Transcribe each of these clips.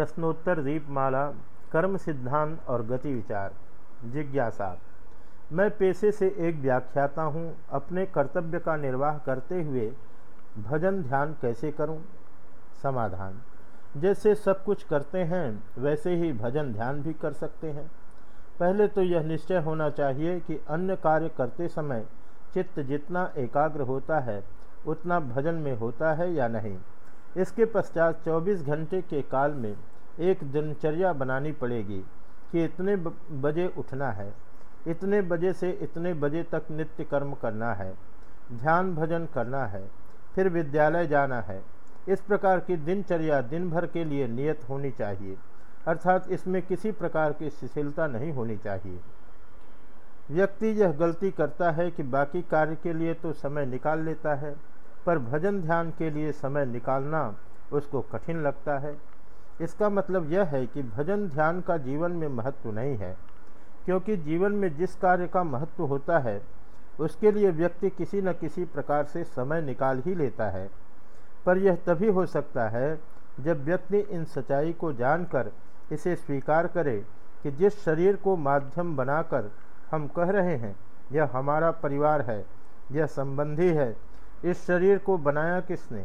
प्रश्नोत्तर, दीपमाला, कर्म सिद्धांत और गति विचार। जिज्ञासा। मैं पेशे से एक व्याख्याता हूँ। अपने कर्तव्य का निर्वाह करते हुए भजन ध्यान कैसे करूँ? समाधान। जैसे सब कुछ करते हैं, वैसे ही भजन ध्यान भी कर सकते हैं। पहले तो यह निश्चय होना चाहिए कि अन्य कार्य करते समय चित्त जितना एकाग्र होता है, उतना भजन में होता है या नहीं। इसके पश्चात 24 घंटे के काल में एक दिनचर्या बनानी पड़ेगी कि इतने बजे उठना है। इतने बजे से इतने बजे तक नित्य कर्म करना है। ध्यान भजन करना है। फिर विद्यालय जाना है। इस प्रकार की दिनचर्या दिन भर के लिए नियत होनी चाहिए। अर्थात इसमें किसी प्रकार की शिथिलता नहीं होनी चाहिए। व्यक्ति यह गलती करता है कि बाकी कार्य के लिए तो समय निकाल लेता है, पर भजन ध्यान के लिए समय निकालना उसको कठिन लगता है। इसका मतलब यह है कि भजन ध्यान का जीवन में महत्व नहीं है, क्योंकि जीवन में जिस कार्य का महत्व होता है, उसके लिए व्यक्ति किसी न किसी प्रकार से समय निकाल ही लेता है। पर यह तभी हो सकता है जब व्यक्ति इन सच्चाई को जानकर इसे स्वीकार करे कि जिस शरीर को माध्यम बनाकर हम कह रहे हैं, यह हमारा परिवार है, यह संबंधी है, इस शरीर को बनाया किसने,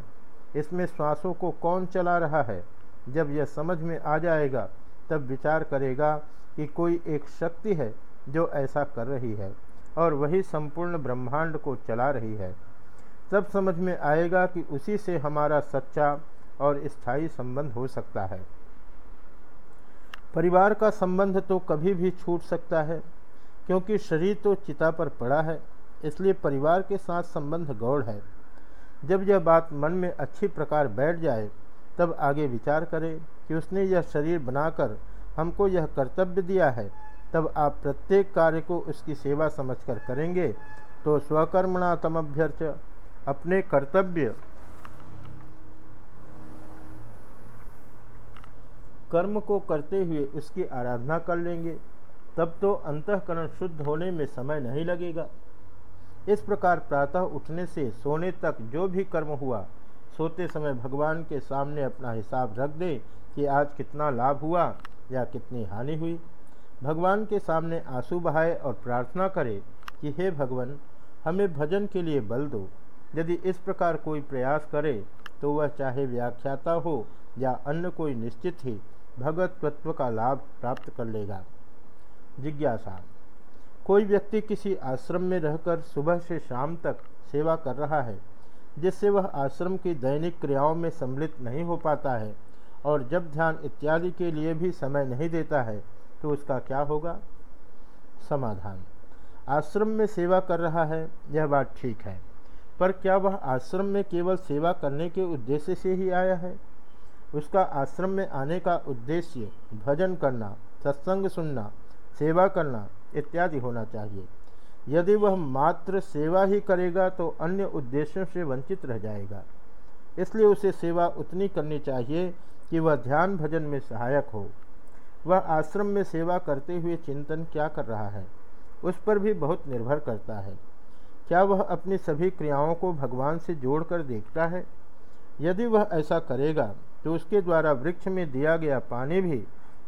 इसमें श्वासों को कौन चला रहा है जब यह समझ में आ जाएगा, तब विचार करेगा कि कोई एक शक्ति है जो ऐसा कर रही है और वही संपूर्ण ब्रह्मांड को चला रही है। तब समझ में आएगा कि उसी से हमारा सच्चा और स्थायी संबंध हो सकता है। परिवार का संबंध तो कभी भी छूट सकता है, क्योंकि शरीर तो चिता पर पड़ा है, इसलिए परिवार के साथ संबंध गौड़ है। जब यह बात मन में अच्छी प्रकार बैठ जाए तब आगे विचार करें कि उसने यह शरीर बनाकर हमको यह कर्तव्य दिया है। तब आप प्रत्येक कार्य को उसकी सेवा समझकर करेंगे। तो स्वकर्मणा तमभ्यर्च अपने कर्तव्य। कर्म को करते हुए उसकी आराधना कर लेंगे। तब तो अंतकरण शुद्ध होने में समय नहीं लगेगा। इस प्रकार प्रातः उठने से सोने तक जो भी कर्म हुआ सोते समय भगवान के सामने अपना हिसाब रख दे कि आज कितना लाभ हुआ या कितनी हानि हुई। भगवान के सामने आँसू बहाए और प्रार्थना करे कि हे भगवान, हमें भजन के लिए बल दो। यदि इस प्रकार कोई प्रयास करे तो वह चाहे व्याख्याता हो या अन्य कोई निश्चित ही, भगवत तत्व का लाभ प्राप्त कर लेगा। जिज्ञासा, कोई व्यक्ति किसी आश्रम में रहकर सुबह से शाम तक सेवा कर रहा है जिससे वह आश्रम की दैनिक क्रियाओं में सम्मिलित नहीं हो पाता है और जब ध्यान इत्यादि के लिए भी समय नहीं देता है तो उसका क्या होगा? समाधान। आश्रम में सेवा कर रहा है, यह बात ठीक है, पर क्या वह आश्रम में केवल सेवा करने के उद्देश्य से ही आया है? उसका आश्रम में आने का उद्देश्य भजन करना, सत्संग सुनना, सेवा करना इत्यादि होना चाहिए। यदि वह मात्र सेवा ही करेगा तो अन्य उद्देश्यों से वंचित रह जाएगा। इसलिए उसे सेवा उतनी करनी चाहिए कि वह ध्यान भजन में सहायक हो। वह आश्रम में सेवा करते हुए चिंतन क्या कर रहा है, उस पर भी बहुत निर्भर करता है। क्या वह अपनी सभी क्रियाओं को भगवान से जोड़कर देखता है? यदि वह ऐसा करेगा तो उसके द्वारा वृक्ष में दिया गया पानी भी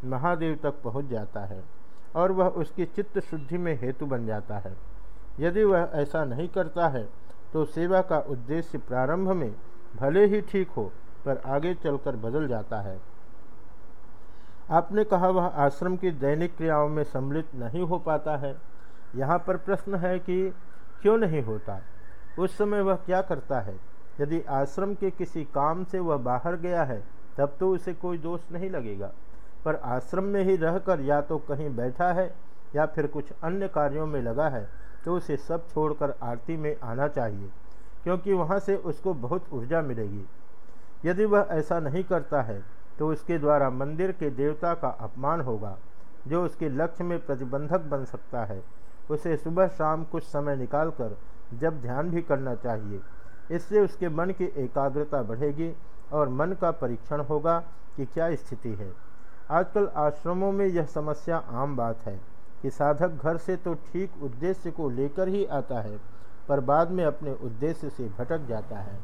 महादेव तक पहुँच जाता है। और वह उसकी चित्त शुद्धि में हेतु बन जाता है। यदि वह ऐसा नहीं करता है तो सेवा का उद्देश्य प्रारंभ में भले ही ठीक हो, पर आगे चलकर बदल जाता है। आपने कहा वह आश्रम की दैनिक क्रियाओं में सम्मिलित नहीं हो पाता है। यहाँ पर प्रश्न है कि क्यों नहीं होता? उस समय वह क्या करता है? यदि आश्रम के किसी काम से वह बाहर गया है, तब तो उसे कोई दोष नहीं लगेगा। पर आश्रम में ही रहकर या तो कहीं बैठा है या फिर कुछ अन्य कार्यों में लगा है तो उसे सब छोड़कर आरती में आना चाहिए, क्योंकि वहाँ से उसको बहुत ऊर्जा मिलेगी। यदि वह ऐसा नहीं करता है तो उसके द्वारा मंदिर के देवता का अपमान होगा, जो उसके लक्ष्य में प्रतिबंधक बन सकता है। उसे सुबह शाम कुछ समय निकालकर जब ध्यान भी करना चाहिए, इससे उसके मन की एकाग्रता बढ़ेगी और मन का परीक्षण होगा कि क्या स्थिति है। आजकल आश्रमों में यह समस्या आम बात है कि साधक घर से तो ठीक उद्देश्य को लेकर ही आता है, पर बाद में अपने उद्देश्य से भटक जाता है।